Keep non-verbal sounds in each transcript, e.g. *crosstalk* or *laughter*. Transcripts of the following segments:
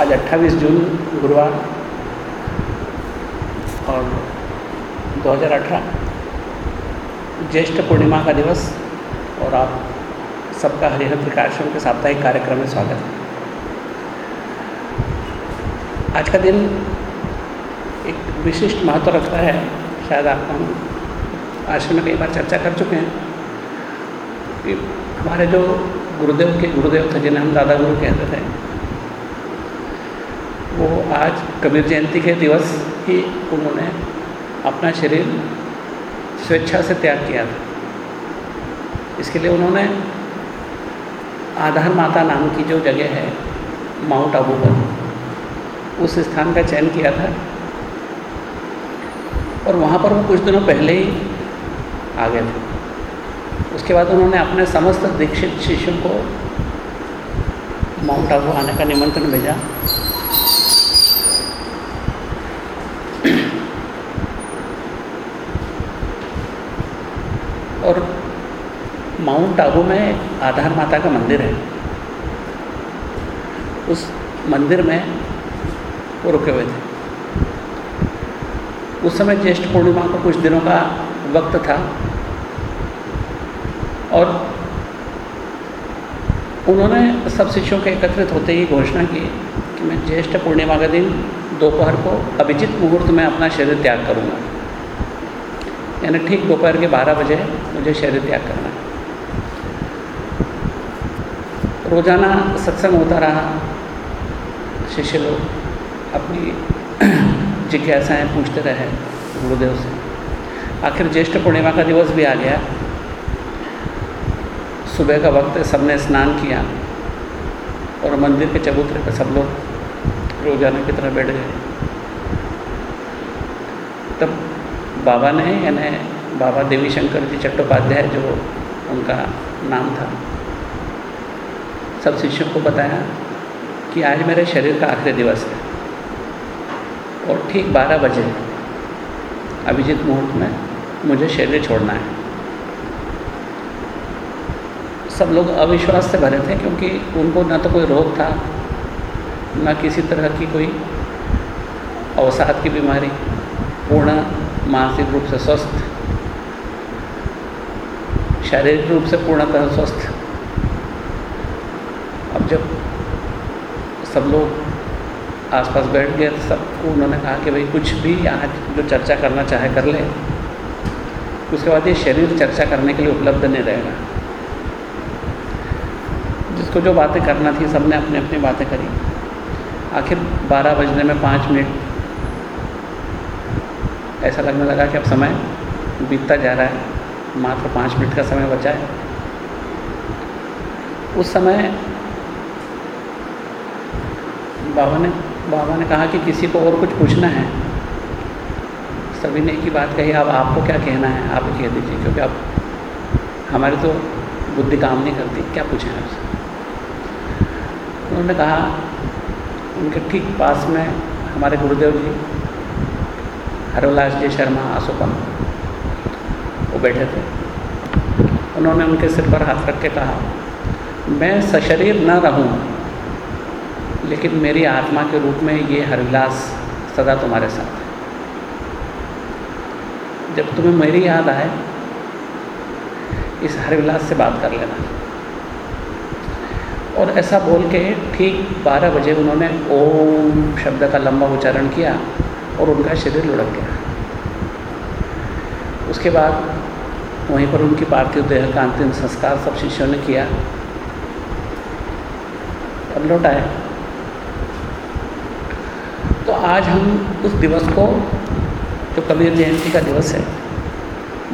आज 28 जून, गुरुवार, और 2018 ज्येष्ठ पूर्णिमा का दिवस, और आप सबका हरिहर प्रकाशन के साप्ताहिक कार्यक्रम में स्वागत। है आज का दिन एक विशिष्ट महत्व रखता है। शायद आप हम आश्रम में कई बार चर्चा कर चुके हैं कि हमारे जो गुरुदेव के गुरुदेव थे, जिन्हें हम दादा गुरु कहते थे आज कबीर जयंती के दिवस ही उन्होंने अपना शरीर स्वेच्छा से त्याग किया था। इसके लिए उन्होंने आधार माता नाम की जो जगह है, माउंट आबू पर, उस स्थान का चयन किया था। और वहाँ पर वो कुछ दिनों पहले ही आ गए थे। उसके बाद उन्होंने अपने समस्त दीक्षित शिष्यों को माउंट आबू आने का निमंत्रण भेजा और माउंट आबू में आधार माता का मंदिर है। उस मंदिर में वो रुके हुए थे। उस समय ज्येष्ठ पूर्णिमा को कुछ दिनों का वक्त था और उन्होंने सब शिष्यों के एकत्रित होते ही घोषणा की कि मैं ज्येष्ठ पूर्णिमा का दिन दोपहर को अभिजित मुहूर्त में अपना शरीर त्याग करूँगा। यानी ठीक दोपहर के 12 बजे मुझे शरीर त्याग करना है रोज़ाना सत्संग होता रहा। शिष्य लोग अपनी *clears throat* जिज्ञासाएँ पूछते रहे गुरुदेव से। आखिर ज्येष्ठ पूर्णिमा का दिवस भी आ गया। सुबह का वक्त सबने स्नान किया और मंदिर के चबूतरे पर सब लोग रोज़ाना की तरह बैठ गए। तब बाबा ने, यानी बाबा देवी शंकर जी चट्टोपाध्याय जो उनका नाम था सब शिष्यों को बताया कि आज मेरे शरीर का आखिरी दिवस है। और ठीक 12 बजे अभिजीत मुहूर्त में मुझे शरीर छोड़ना है। सब लोग अविश्वास से भरे थे क्योंकि उनको न तो कोई रोग था, न किसी तरह की कोई अवसाद की बीमारी, पूर्ण मानसिक रूप से स्वस्थ, शारीरिक रूप से पूर्णतः स्वस्थ। अब जब सब लोग आसपास बैठ गए तो सबको उन्होंने कहा कि भाई कुछ भी आज जो चर्चा करना चाहे कर ले। उसके बाद ये शरीर चर्चा करने के लिए उपलब्ध नहीं रहेगा। जिसको जो बातें करना थी, सबने अपनी अपनी बातें करी। आखिर 12 बजने में पाँच मिनट। ऐसा लगने लगा कि अब समय बीतता जा रहा है, मात्र पाँच मिनट का समय बचा है। उस समय बाबा ने बाबा ने कहा कि किसी को और कुछ पूछना है। सभी ने एक ही बात कही, अब आपको क्या कहना है? आप कह दीजिए, क्योंकि आप, हमारी तो बुद्धि काम नहीं करती। क्या पूछें आपसे? उन्होंने कहा, उनके ठीक पास में हमारे गुरुदेव जी, हरविलास जी शर्मा आसोपन वो बैठे थे। उन्होंने उनके सिर पर हाथ रख के कहा, मैं सशरीर न रहूँ लेकिन मेरी आत्मा के रूप में ये हरविलास सदा तुम्हारे साथ है। जब तुम्हें मेरी याद आए, इस हरविलास से बात कर लेना। और ऐसा बोल के ठीक 12 बजे उन्होंने ओम शब्द का लंबा उच्चारण किया और उनका शरीर लुढ़क गया। उसके बाद वहीं पर उनकी पार्थिव देह का अंतिम संस्कार सब शिष्यों ने किया। अब लौट आए। आज हम उस दिवस को, जो कबीर जयंती का दिवस है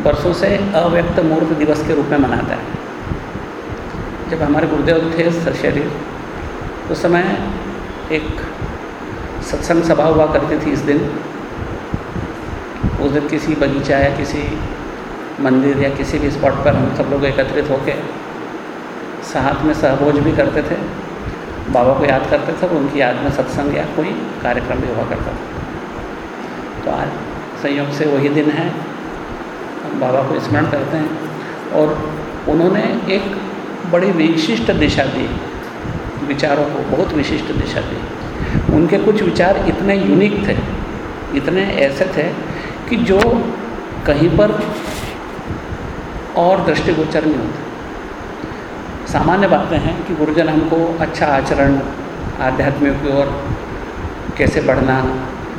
वर्षों से अव्यक्त मूर्त दिवस के रूप में मनाता है। जब हमारे गुरुदेव थे सर शरीर उस समय एक सत्संग सभा हुआ करती थी इस दिन। उस दिन किसी बगीचा या किसी मंदिर या किसी भी स्पॉट पर हम सब लोग एकत्रित होकर साथ में सहभोज भी करते थे। बाबा को याद करते थे उनकी याद में सत्संग या कोई कार्यक्रम भी हुआ करता था। तो आज संयोग से वही दिन है। हम बाबा को स्मरण करते हैं और उन्होंने एक बड़ी विशिष्ट दिशा दी। विचारों को बहुत विशिष्ट दिशा दी। उनके कुछ विचार इतने यूनिक थे, इतने ऐसे थे कि जो कहीं पर और दृष्टिगोचर नहीं होते। सामान्य बातें हैं कि गुरुजन हमको अच्छा आचरण, आध्यात्मिक की ओर कैसे बढ़ना,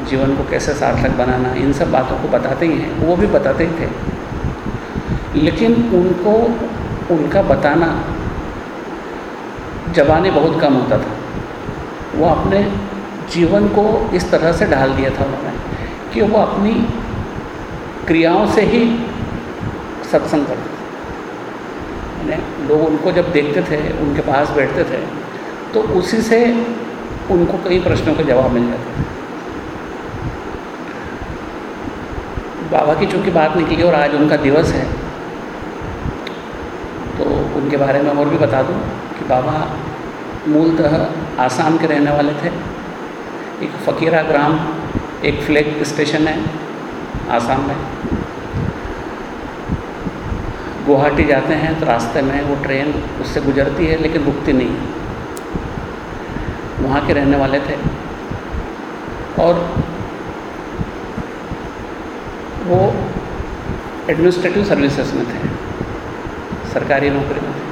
जीवन को कैसे सार्थक बनाना, इन सब बातों को बताते ही हैं। वो भी बताते ही थे। लेकिन उनको, उनका बताना जबानी बहुत कम होता था। वो अपने जीवन को इस तरह से ढाल दिया था उन्होंने कि वो अपनी क्रियाओं से ही सत्संग करते थे लोग उनको जब देखते थे, उनके पास बैठते थे तो उसी से उनको कई प्रश्नों के जवाब मिल जाते थे। बाबा की चूँकि बात निकली और आज उनका दिवस है तो उनके बारे में और भी बता दूँ कि बाबा मूलतः आसाम के रहने वाले थे। एक फ़कीरा ग्राम, एक फ्लैग स्टेशन है आसाम में। गुवाहाटी जाते हैं तो रास्ते में वो ट्रेन उससे गुजरती है, लेकिन रुकती नहीं वहाँ के रहने वाले थे। और वो एडमिनिस्ट्रेटिव सर्विसेज़ में थे। सरकारी नौकरी में थे।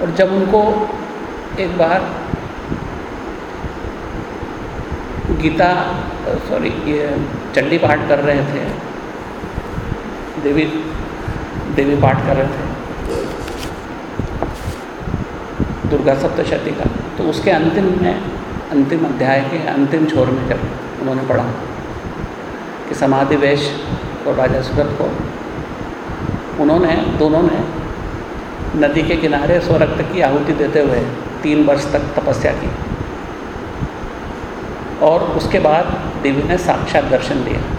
और जब उनको एक बार गीता सॉरी ये चंडी पाठ कर रहे थे, देवी देवी पाठ कर रहे थे। दुर्गा सप्तशती का। तो उसके अंतिम में, अंतिम अध्याय के अंतिम छोर में जब उन्होंने पढ़ा कि समाधि वेश और राजा सुगत को, उन्होंने, दोनों ने नदी के किनारे स्वरक्त की आहुति देते हुए तीन वर्ष तक तपस्या की। और उसके बाद देवी ने साक्षात दर्शन दिया।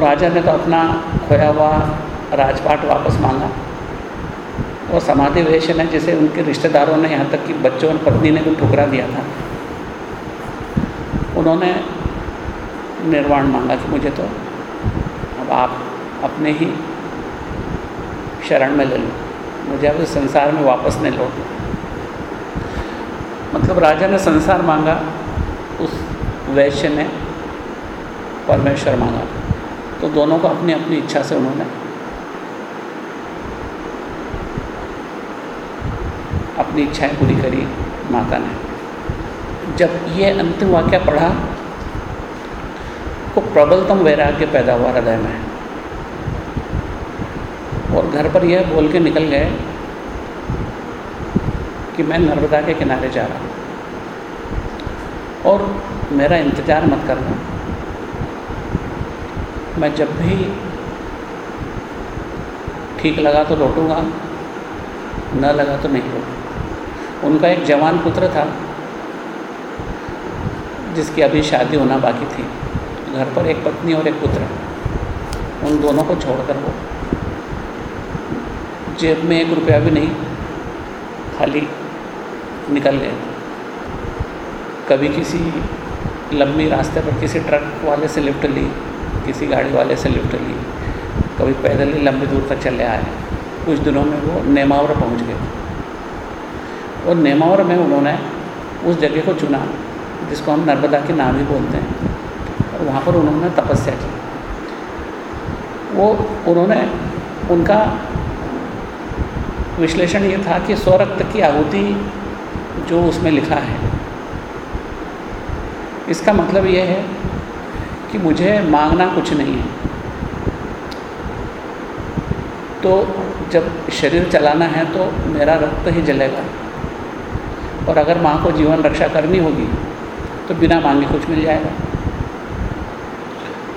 तो राजा ने तो अपना खोया हुआ राजपाट वापस मांगा और समाधि वेश ने जिसे उनके रिश्तेदारों ने यहाँ तक कि बच्चों और पत्नी ने भी ठुकरा दिया था, उन्होंने निर्वाण मांगा कि मुझे तो अब आप अपने ही शरण में ले लो, मुझे अब संसार में वापस नहीं लौटना। मतलब राजा ने संसार मांगा, उस वैश्य ने परमेश्वर मांगा। तो दोनों को अपनी अपनी इच्छा से उन्होंने अपनी इच्छाएँ पूरी करी माता ने। जब ये अंतिम वाक्य पढ़ा तो प्रबलतम वैराग्य पैदा हुआ हृदय में। और घर पर यह बोल के निकल गए कि मैं नर्मदा के किनारे जा रहा हूँ। और मेरा इंतज़ार मत करना। मैं जब भी ठीक लगा तो लौटूँगा, न लगा तो नहीं लौटूँगा। उनका एक जवान पुत्र था, जिसकी अभी शादी होना बाकी थी। घर पर एक पत्नी और एक पुत्र। उन दोनों को छोड़कर वो जेब में एक रुपया भी नहीं, खाली निकल गए। कभी किसी लंबी रास्ते पर किसी ट्रक वाले से लिफ्ट ली किसी गाड़ी वाले से लिफ्ट ली। कभी पैदल ही लंबी दूर तक चले आए। कुछ दिनों में वो नेमावर पहुँच गए। और नेमावर में उन्होंने उस जगह को चुना, जिसको हम नर्मदा के नाम ही बोलते हैं। और वहाँ पर उन्होंने तपस्या की। वो उन्होंने उनका विश्लेषण ये था कि स्वरक्त की आहुति जो उसमें लिखा है। इसका मतलब ये है कि मुझे मांगना कुछ नहीं है। तो जब शरीर चलाना है तो मेरा रक्त ही जलेगा। और अगर माँ को जीवन रक्षा करनी होगी तो बिना मांगे कुछ मिल जाएगा।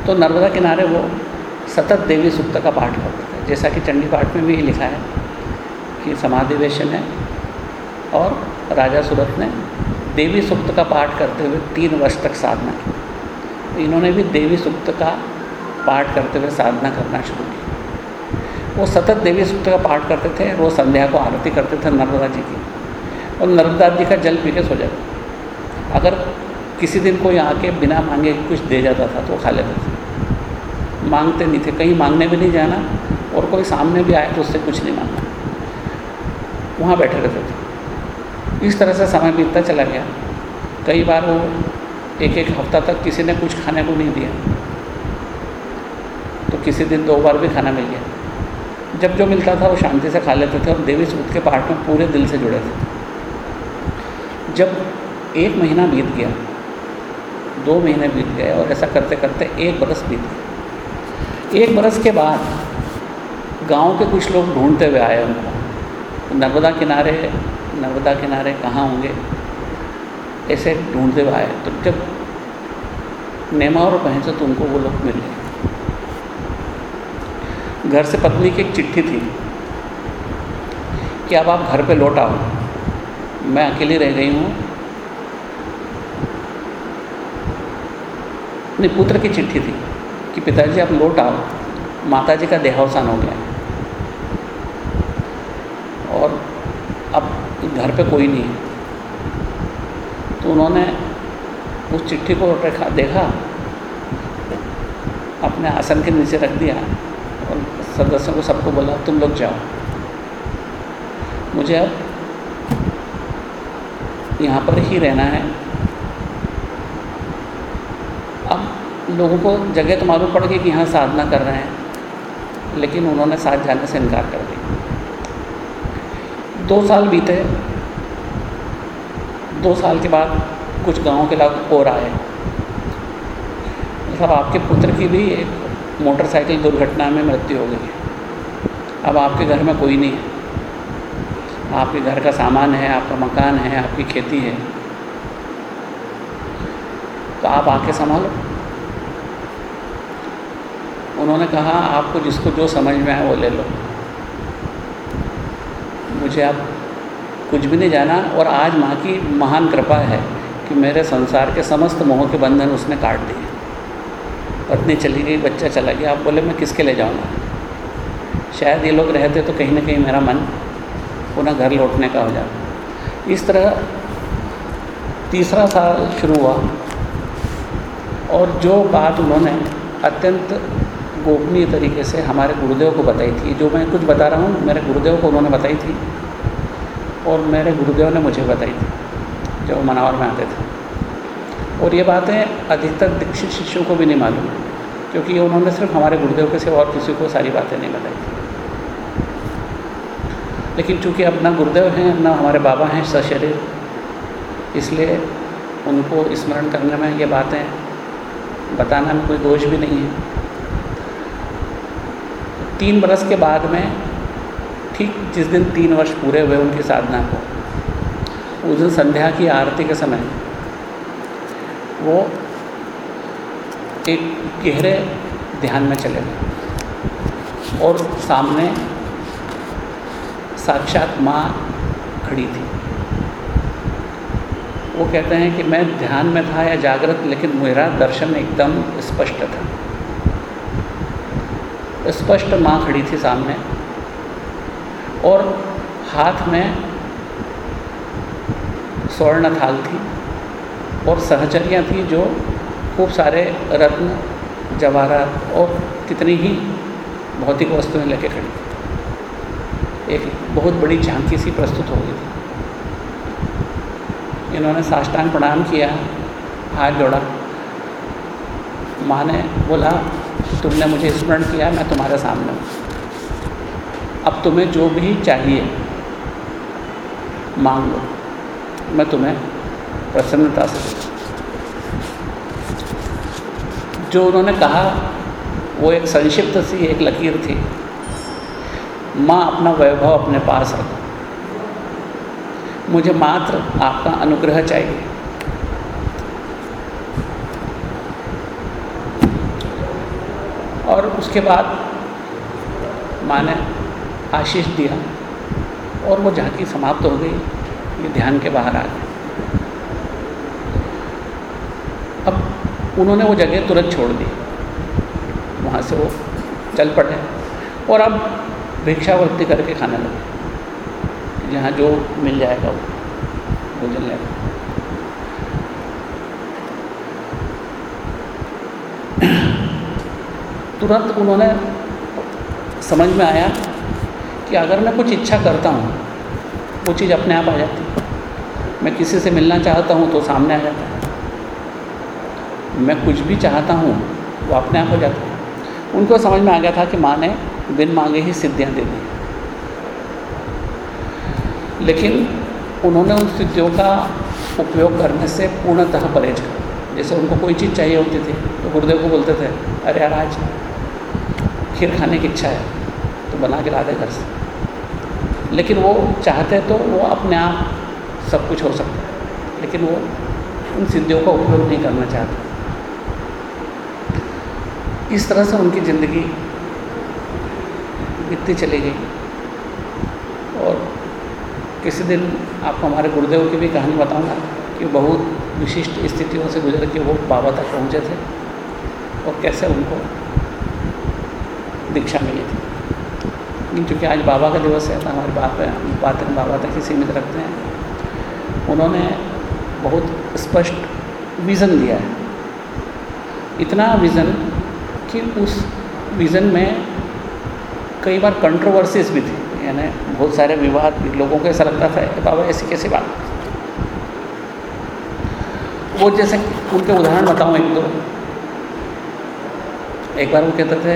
तो नर्मदा किनारे वो सतत देवी सुक्त का पाठ करते थे। जैसा कि चंडी पाठ में भी लिखा है कि समाधि वेशन है और राजा सूरत ने देवी सुक्त का पाठ करते हुए तीन वर्ष तक साधना की। इन्होंने भी देवी सुक्त का पाठ करते हुए साधना करना शुरू की। वो सतत देवी सुक्त का पाठ करते थे, रोज़ संध्या को आरती करते थे नर्मदा जी की। और नर्मदा जी का जल पी के सो जाते अगर किसी दिन कोई आके बिना मांगे कुछ दे जाता था तो खा लेते थे। मांगते नहीं थे, कहीं मांगने भी नहीं जाना और कोई सामने भी आए तो उससे कुछ नहीं मांगना। वहाँ बैठे रहते थे। इस तरह से समय बीतता चला गया। कई बार वो एक एक हफ़्ता तक किसी ने कुछ खाने को नहीं दिया। तो किसी दिन दो बार भी खाना मिल गया। जब जो मिलता था वो शांति से खा लेते थे और देवी सूत के पाठ में पूरे दिल से जुड़े थे। जब एक महीना बीत गया, दो महीने बीत गए और ऐसा करते करते एक बरस बीत गया। एक बरस के बाद गाँव के कुछ लोग ढूंढते हुए आए उनको। नर्मदा किनारे नर्मदा किनारे कहाँ होंगे? ऐसे ढूंढते हुए तो जब नेमा और पहचे तो उनको वो लोग मिले घर से पत्नी की एक चिट्ठी थी कि अब आप घर पे लौट आओ। मैं अकेली रह गई हूँ। अपने पुत्र की चिट्ठी थी कि पिताजी आप लौट आओ। माता जी का देहावसान हो गया। और अब घर पे कोई नहीं है। तो उन्होंने उस चिट्ठी को रखा देखा, अपने आसन के नीचे रख दिया और सदस्यों को सबको बोला, तुम लोग जाओ। मुझे अब यहाँ पर ही रहना है। अब लोगों को जगह तो मालूम पड़ गई कि यहाँ साधना कर रहे हैं, लेकिन उन्होंने साथ जाने से इनकार कर दिया। दो साल बीते दो साल के बाद कुछ गाँव के लोग और आए। साहब आपके पुत्र की भी एक मोटरसाइकिल दुर्घटना में मृत्यु हो गई अब आपके घर में कोई नहीं है। आपके घर का सामान है, आपका मकान है, आपकी खेती है। तो आप आके संभालो। उन्होंने कहा, आपको जिसको जो समझ में आए वो ले लो। मुझे अब कुछ भी नहीं जाना और आज माँ की महान कृपा है कि मेरे संसार के समस्त मोह के बंधन उसने काट दिए। पत्नी चली गई, बच्चा चला गया। आप बोले, मैं किसके ले जाऊँगा? शायद ये लोग रहते तो कहीं ना कहीं मेरा मन पुनः घर लौटने का हो जाता। इस तरह तीसरा साल शुरू हुआ और जो बात उन्होंने अत्यंत गोपनीय तरीके से हमारे गुरुदेव को बताई थी, जो मैं कुछ बता रहा हूँ, मेरे गुरुदेव को उन्होंने बताई थी और मेरे गुरुदेव ने मुझे बताई थी जब मनावर में आते थे। और ये बातें अधिकतर दीक्षित शिष्यों को भी नहीं मालूम, क्योंकि उन्होंने सिर्फ़ हमारे गुरुदेव के सिवा और किसी को सारी बातें नहीं बताई थी। लेकिन चूँकि अब ना गुरुदेव हैं, ना हमारे बाबा हैं सशरीर, इसलिए उनको स्मरण करने में ये बातें बताना में कोई दोष भी नहीं है। तीन बरस के बाद में ठीक जिस दिन तीन वर्ष पूरे हुए उनकी साधना को, उस दिन संध्या की आरती के समय, वो एक गहरे ध्यान में चले गए और सामने साक्षात माँ खड़ी थी। वो कहते हैं कि मैं ध्यान में था या जागृत, लेकिन मेरा दर्शन एकदम स्पष्ट था। स्पष्ट माँ खड़ी थी सामने। और हाथ में स्वर्ण थाल थी और सहचरियाँ थी जो खूब सारे रत्न, जवाहरात और कितनी ही भौतिक वस्तुएँ लेके खड़ी थी। एक बहुत बड़ी झांकी सी प्रस्तुत हो गई थी। इन्होंने साष्टांग प्रणाम किया, हाथ जोड़ा। माँ ने बोला, तुमने मुझे स्मरण किया, मैं तुम्हारे सामने हूँ। अब तुम्हें जो भी चाहिए, मांग लो। मैं तुम्हें प्रसन्नता से जो उन्होंने कहा, वो एक संक्षिप्त सी, एक लकीर थी। माँ अपना वैभव अपने पास रखो। मुझे मात्र आपका अनुग्रह चाहिए। और उसके बाद माँ ने आशीष दिया और वो झांकी समाप्त हो गई। ये ध्यान के बाहर आ गए। अब उन्होंने वो जगह तुरंत छोड़ दी। वहाँ से वो चल पड़े और अब भिक्षावृत्ति करके खाने लगे। जहाँ जो मिल जाएगा वो भोजन लेगा तुरंत उन्होंने समझ में आया कि अगर मैं कुछ इच्छा करता हूँ, वो चीज़ अपने आप आ जाती है। मैं किसी से मिलना चाहता हूँ तो सामने आ जाता है। मैं कुछ भी चाहता हूँ, वो अपने आप हो जाता है। उनको समझ में आ गया था कि माँ ने बिन मांगे ही सिद्धियाँ दे दी। लेकिन उन्होंने उन सिद्धियों का उपयोग करने से पूर्णतः परहेज कर जैसे उनको कोई चीज़ चाहिए होती थी तो गुरुदेव को बोलते थे, अरे यार, आज खीर खाने की इच्छा है तो बना के ला दे घर से। लेकिन वो चाहते तो वो अपने आप सब कुछ हो सकता है। लेकिन वो उन सिद्धियों का उपयोग नहीं करना चाहते। इस तरह से उनकी ज़िंदगी बीतती चली गई। और किसी दिन आपको हमारे गुरुदेव की भी कहानी बताऊँगा कि बहुत विशिष्ट स्थितियों से गुजर के वो बाबा तक पहुँचे थे और कैसे उनको दीक्षा मिली थी। लेकिन चूँकि आज बाबा का दिवस है तो हमारी बात बातें बाबा तक ही सीमित रखते हैं। उन्होंने बहुत स्पष्ट विज़न दिया है। इतना विज़न कि उस विज़न में कई बार कंट्रोवर्सीज भी थी। यानी बहुत सारे विवाद भी, लोगों को ऐसा लगता था बाबा, ऐसी कैसी बात? वो जैसे उनके उदाहरण बताऊँ एक दो। एक बार वो कहते थे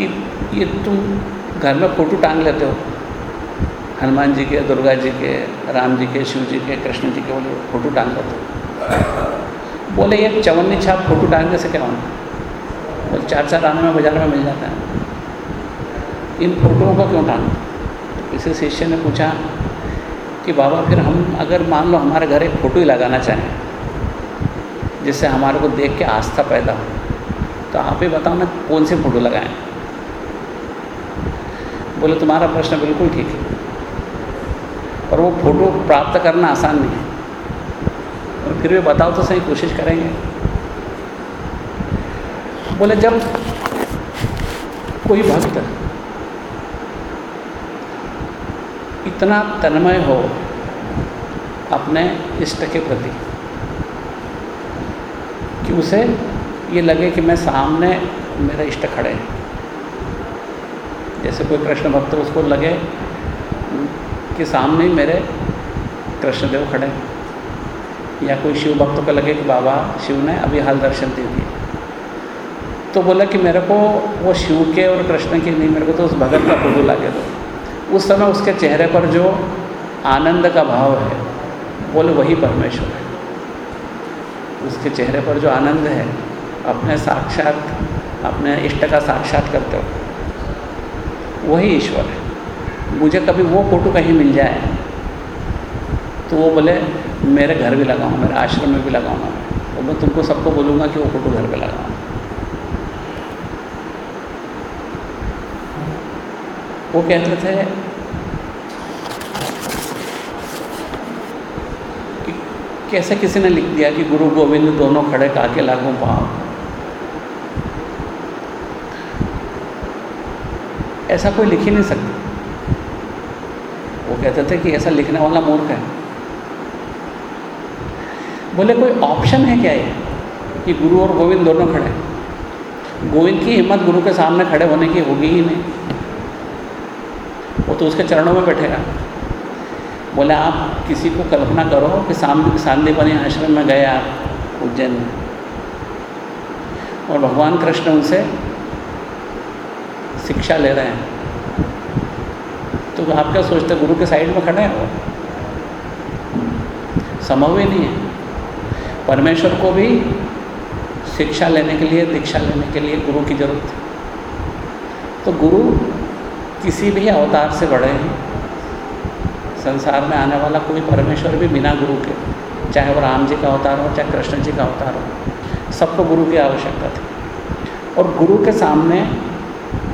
कि ये तुम घर में फ़ोटो टांग लेते हो। हनुमान जी के, दुर्गा जी के, राम जी के, शिव जी के, कृष्ण जी के बोले, फ़ोटो टांग लेते हो। बोले, ये चवन्नी छाप फ़ोटो टांगने से क्या होना बोले, चार चार आने में, बाज़ार में मिल जाता है। इन फ़ोटोओं को क्यों टांग? किसी शिष्य ने पूछा कि, बाबा, फिर हम, अगर मान लो हमारे घर एक फ़ोटो ही लगाना चाहें, जिससे हमारे को देख के आस्था पैदा हो तो आप ही बताओ ना कौन सी फ़ोटो लगाएँ? बोले, तुम्हारा प्रश्न बिल्कुल ठीक है। पर वो फ़ोटो प्राप्त करना आसान नहीं है। और फिर भी बताओ तो सही, कोशिश करेंगे। बोले, जब कोई भक्त इतना तन्मय हो अपने इष्ट के प्रति कि उसे ये लगे कि मैं सामने मेरा इष्ट खड़े हैं। जैसे कोई कृष्ण भक्त उसको लगे कि सामने ही मेरे कृष्णदेव खड़े हैं। या कोई शिव भक्त को लगे कि बाबा शिव ने अभी हाल दर्शन दे दिए। तो बोला कि मेरे को वो शिव के और कृष्ण के नहीं, मेरे को तो उस भगत का फ़ोटो लगे दो। उस समय उसके चेहरे पर जो आनंद का भाव है, बोले वही परमेश्वर है। उसके चेहरे पर जो आनंद है, अपने साक्षात, अपने इष्ट का साक्षात करते हो। वही ईश्वर है। मुझे कभी वो फ़ोटो कहीं मिल जाए तो वो बोले, मेरे घर भी लगाऊँ मेरे आश्रम में भी लगाऊँगा तो मैं तुमको सबको बोलूँगा कि वो फ़ोटो घर पे लगाऊँ वो कहते थे कि कैसे किसी ने लिख दिया कि गुरु गोविंद दोनों खड़े, काके लागू पाओ ऐसा कोई लिख ही नहीं सकता। वो कहते थे कि ऐसा लिखने वाला मूर्ख है। बोले, कोई ऑप्शन है क्या ये? कि गुरु और गोविंद दोनों खड़े गोविंद की हिम्मत गुरु के सामने खड़े होने की होगी ही नहीं। वो तो उसके चरणों में बैठेगा। बोले, आप किसी को कल्पना करो कि सामने सांदीपनी आश्रम में गए आप उज्जैन में। और भगवान कृष्ण उनसे शिक्षा ले रहे हैं। तो आप क्या सोचते गुरु के साइड में खड़े हैं वो? संभव ही नहीं है। परमेश्वर को भी शिक्षा लेने के लिए, दीक्षा लेने के लिए गुरु की ज़रूरत है। तो गुरु किसी भी अवतार से बड़े हैं। संसार में आने वाला कोई परमेश्वर भी बिना गुरु के, चाहे वो राम जी का अवतार हो, चाहे कृष्ण जी का अवतार हो, सबको गुरु की आवश्यकता थी। और गुरु के सामने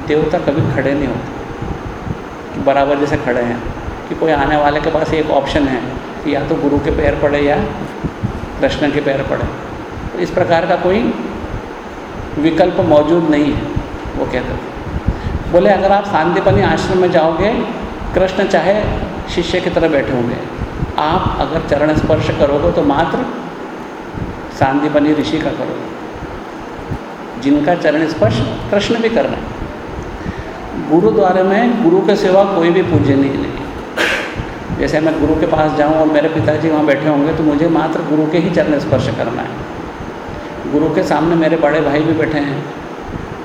देवता कभी खड़े नहीं होते। कि बराबर जैसे खड़े हैं, कि कोई आने वाले के पास एक ऑप्शन है, कि या तो गुरु के पैर पड़े या कृष्ण के पैर पड़े। तो इस प्रकार का कोई विकल्प मौजूद नहीं है, वो कहते थे बोले, अगर आप शांतिपनी आश्रम में जाओगे, कृष्ण चाहे शिष्य की तरह बैठे होंगे, आप अगर चरण स्पर्श करोगे तो मात्र शांतिपनी ऋषि का करोगे। जिनका चरण स्पर्श कृष्ण भी कर रहे हैं। गुरुद्वारे में गुरु के सिवा कोई भी पूज्य नहीं नहीं जैसे मैं गुरु के पास जाऊँ और मेरे पिताजी वहाँ बैठे होंगे तो मुझे मात्र गुरु के ही चरण स्पर्श करना है। गुरु के सामने मेरे बड़े भाई भी बैठे हैं,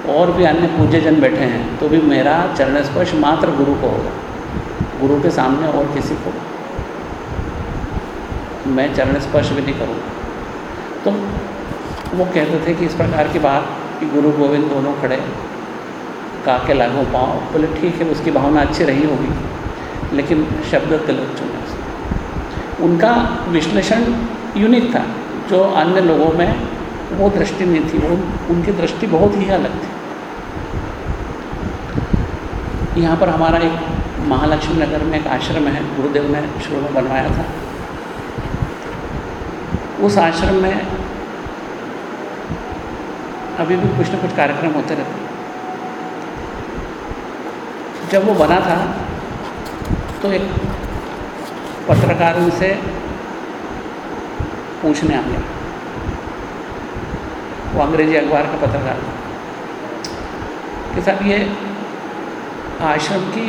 और भी अन्य पूज्य जन बैठे हैं तो भी मेरा चरण स्पर्श मात्र गुरु को होगा। गुरु के सामने और किसी को मैं चरण स्पर्श भी नहीं करूँगा। तो वो कहते थे कि इस प्रकार की बात कि गुरु गोविंद दोनों खड़े काके लागू पाओ बोले, ठीक है, उसकी भावना अच्छी रही होगी। लेकिन शब्द गलत चुने उनका विश्लेषण यूनिक था। जो अन्य लोगों में वो दृष्टि नहीं थी, वो उनकी दृष्टि बहुत ही अलग थी। यहाँ पर हमारा एक महालक्ष्मी नगर में एक आश्रम है, गुरुदेव ने शुरू में बनवाया था। उस आश्रम में अभी भी कुछ न कुछ कार्यक्रम होते रहते जब वो बना था तो एक पत्रकार उनसे पूछने आ गया। वो अंग्रेज़ी अखबार का पत्रकार था। कि साहब ये आश्रम की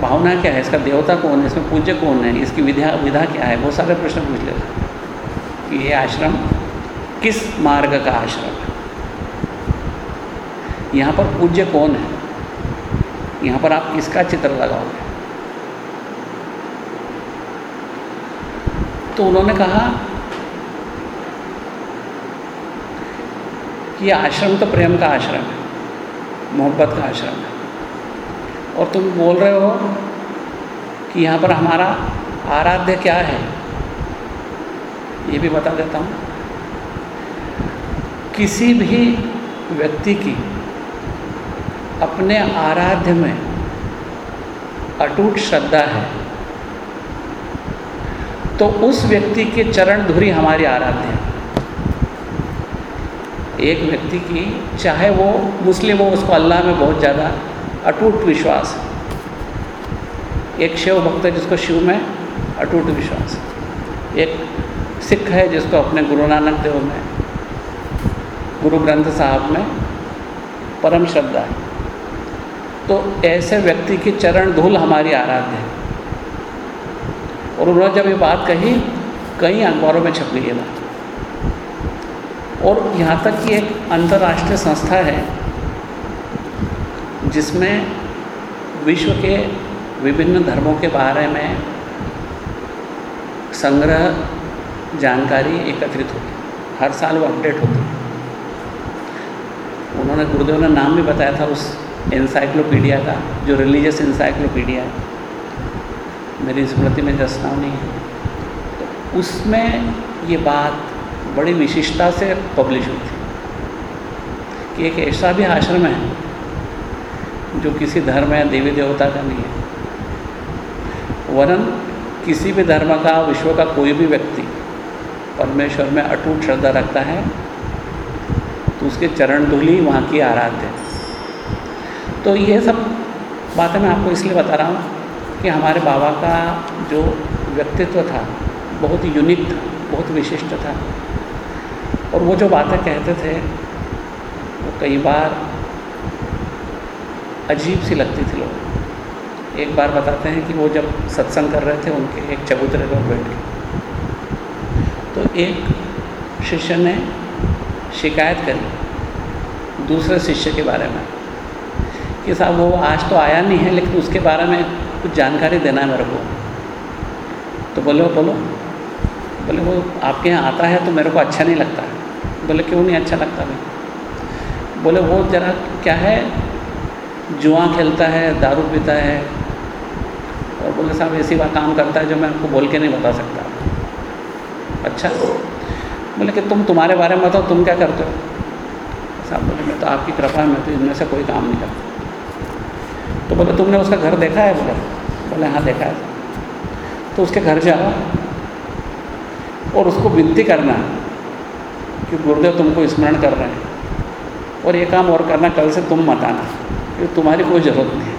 भावना क्या है? इसका देवता कौन है? इसमें पूज्य कौन है? इसकी विधा विधा क्या है? वो सारे प्रश्न पूछ लेते कि ये आश्रम किस मार्ग का आश्रम है? यहाँ पर पूज्य कौन है? यहाँ पर आप किसका चित्र लगाओगे? तो उन्होंने कहा कि आश्रम तो प्रेम का आश्रम है, मोहब्बत का आश्रम है। और तुम बोल रहे हो कि यहाँ पर हमारा आराध्य क्या है? ये भी बता देता हूँ। किसी भी व्यक्ति की अपने आराध्य में अटूट श्रद्धा है। तो उस व्यक्ति के चरण धुरी हमारी आराध्य है। एक व्यक्ति की, चाहे वो मुस्लिम हो, उसको अल्लाह में बहुत ज़्यादा अटूट विश्वास है। एक शिव भक्त है जिसको शिव में अटूट विश्वास है। एक सिख है जिसको अपने गुरु नानक देव में, गुरु ग्रंथ साहब में परम श्रद्धा है। तो ऐसे व्यक्ति की चरण धूल हमारी आराध्य है। और उन्होंने जब ये बात कही, कई अखबारों में छप गई है बात। और यहाँ तक कि एक अंतर्राष्ट्रीय संस्था है, जिसमें विश्व के विभिन्न धर्मों के बारे में संग्रह जानकारी एकत्रित होती हर साल वो अपडेट होती उन्होंने गुरुदेव ने नाम भी बताया था उस इंसाइक्लोपीडिया का जो रिलीजियस इंसाइक्लोपीडिया है। मेरी स्मृति में नहीं है। तो उसमें ये बात बड़ी विशिष्टता से पब्लिश हुई थी कि एक ऐसा भी आश्रम है, जो किसी धर्म या देवी देवता का नहीं है। वरन किसी भी धर्म का, विश्व का कोई भी व्यक्ति परमेश्वर में अटूट श्रद्धा रखता है तो उसके चरण धूली वहाँ की आराध्य है। तो ये सब बातें मैं आपको इसलिए बता रहा हूँ कि हमारे बाबा का जो व्यक्तित्व था, बहुत यूनिक था, बहुत विशिष्ट था। और वो जो बातें कहते थे, वो कई बार अजीब सी लगती थी लोग एक बार बताते हैं कि वो जब सत्संग कर रहे थे, उनके एक चबूतरे पर बैठ के तो एक शिष्य ने शिकायत करी दूसरे शिष्य के बारे में। कि साहब, वो आज तो आया नहीं है, लेकिन उसके बारे में कुछ जानकारी देना है मेरे को। तो बोले, बोलो। बोले, वो आपके यहाँ आता है तो मेरे को अच्छा नहीं लगता। है बोले, क्यों नहीं अच्छा लगता भाई? बोले, वो ज़रा क्या है, जुआ खेलता है, दारू पीता है। और बोले, साहब, ऐसी बात काम करता है जो मैं आपको बोल के नहीं बता सकता। अच्छा। बोले कि तुम तुम्हारे बारे में बताओ, तुम क्या करते हो? साहब बोले, मैं तो आपकी कृपा में तो इनमें से कोई काम नहीं करता। तो बोले, तुमने उसका घर देखा है? बोले बोले हाँ देखा है। तो उसके घर जाओ और उसको विनती करना कि गुरुदेव, तुमको स्मरण कर रहे हैं। और ये काम और करना, कल से तुम मत आना कि तुम्हारी कोई ज़रूरत नहीं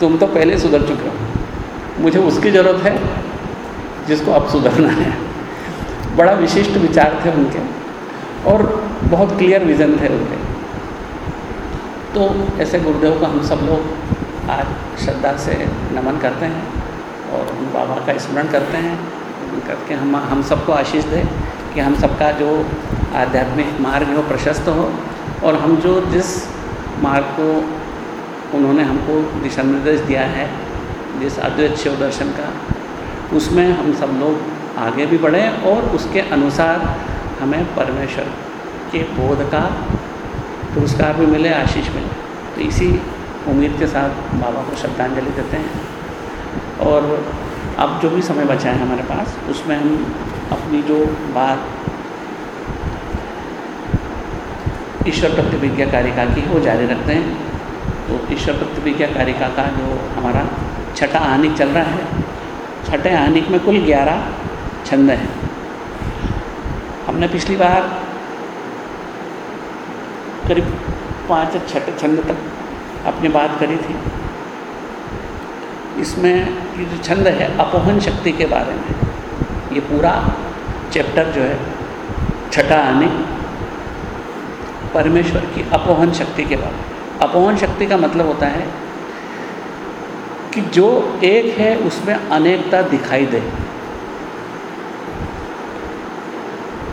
तुम तो पहले सुधर चुके हो। मुझे उसकी ज़रूरत है, जिसको अब सुधरना है। बड़ा विशिष्ट विचार थे उनके, और बहुत क्लियर विज़न थे उनके। तो ऐसे गुरुदेव को हम सब लोग आज श्रद्धा से नमन करते हैं और उन बाबा का स्मरण करते हैं, करके हम हम सबको आशीष दें कि हम सबका जो आध्यात्मिक मार्ग है वो प्रशस्त हो और हम जो जिस मार्ग को उन्होंने हमको दिशा निर्देश दिया है, जिस अद्वैत शिव दर्शन का, उसमें हम सब लोग आगे भी बढ़ें और उसके अनुसार हमें परमेश्वर के बोध का पुरस्कार भी मिले, आशीष मिले। तो इसी उम्मीद के साथ बाबा को श्रद्धांजलि देते हैं। और अब जो भी समय बचा है हमारे पास, उसमें हम अपनी जो बात ईश्वर प्रतिविज्ञा कारिका की वो जारी रखते हैं। तो ईश्वर प्रतिविज्ञा कारिका का जो हमारा छठा आनिक चल रहा है, छठे आनिक में कुल ग्यारह छंद हैं। हमने पिछली बार करीब पाँच छठे छंद तक अपनी बात करी थी। इसमें ये जो छंद है अपोहन शक्ति के बारे में, ये पूरा चैप्टर जो है, छठा आने, परमेश्वर की अपोहन शक्ति के बारे में। अपोहन शक्ति का मतलब होता है कि जो एक है, उसमें अनेकता दिखाई दे।